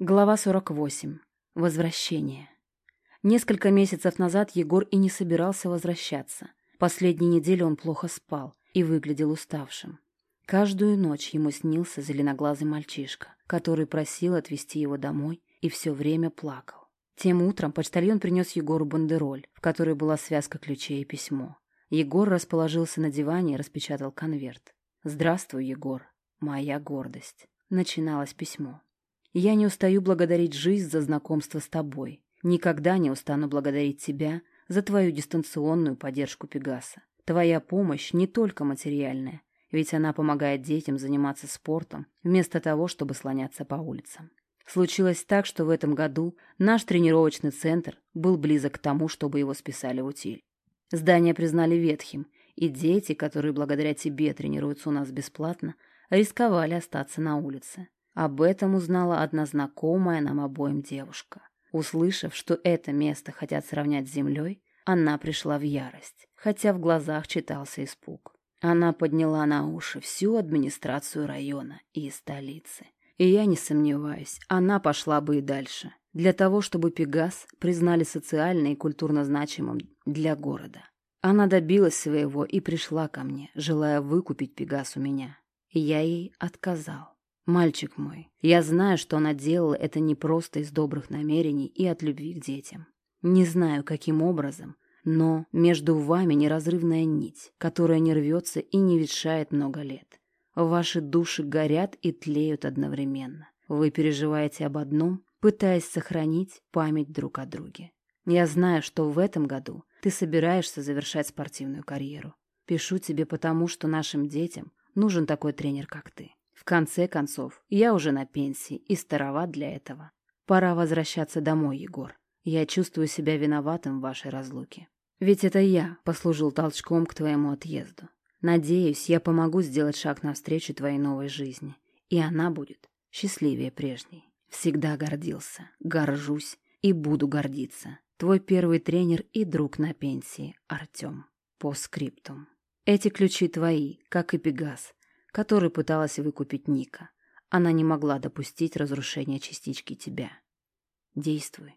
Глава 48. Возвращение. Несколько месяцев назад Егор и не собирался возвращаться. Последние недели он плохо спал и выглядел уставшим. Каждую ночь ему снился зеленоглазый мальчишка, который просил отвезти его домой и все время плакал. Тем утром почтальон принес Егору бандероль, в которой была связка ключей и письмо. Егор расположился на диване и распечатал конверт. «Здравствуй, Егор, моя гордость». Начиналось письмо. Я не устаю благодарить жизнь за знакомство с тобой. Никогда не устану благодарить тебя за твою дистанционную поддержку Пегаса. Твоя помощь не только материальная, ведь она помогает детям заниматься спортом, вместо того, чтобы слоняться по улицам. Случилось так, что в этом году наш тренировочный центр был близок к тому, чтобы его списали в утиль. Здание признали ветхим, и дети, которые благодаря тебе тренируются у нас бесплатно, рисковали остаться на улице. Об этом узнала одна знакомая нам обоим девушка. Услышав, что это место хотят сравнять с землей, она пришла в ярость, хотя в глазах читался испуг. Она подняла на уши всю администрацию района и столицы. И я не сомневаюсь, она пошла бы и дальше, для того, чтобы Пегас признали социально и культурно значимым для города. Она добилась своего и пришла ко мне, желая выкупить Пегас у меня. Я ей отказал. «Мальчик мой, я знаю, что она делала это не просто из добрых намерений и от любви к детям. Не знаю, каким образом, но между вами неразрывная нить, которая не рвется и не ветшает много лет. Ваши души горят и тлеют одновременно. Вы переживаете об одном, пытаясь сохранить память друг о друге. Я знаю, что в этом году ты собираешься завершать спортивную карьеру. Пишу тебе потому, что нашим детям нужен такой тренер, как ты. В конце концов, я уже на пенсии и староват для этого. Пора возвращаться домой, Егор. Я чувствую себя виноватым в вашей разлуке. Ведь это я послужил толчком к твоему отъезду. Надеюсь, я помогу сделать шаг навстречу твоей новой жизни. И она будет счастливее прежней. Всегда гордился, горжусь и буду гордиться. Твой первый тренер и друг на пенсии, Артем. По скриптум. Эти ключи твои, как и Пегас, который пыталась выкупить Ника. Она не могла допустить разрушения частички тебя. Действуй.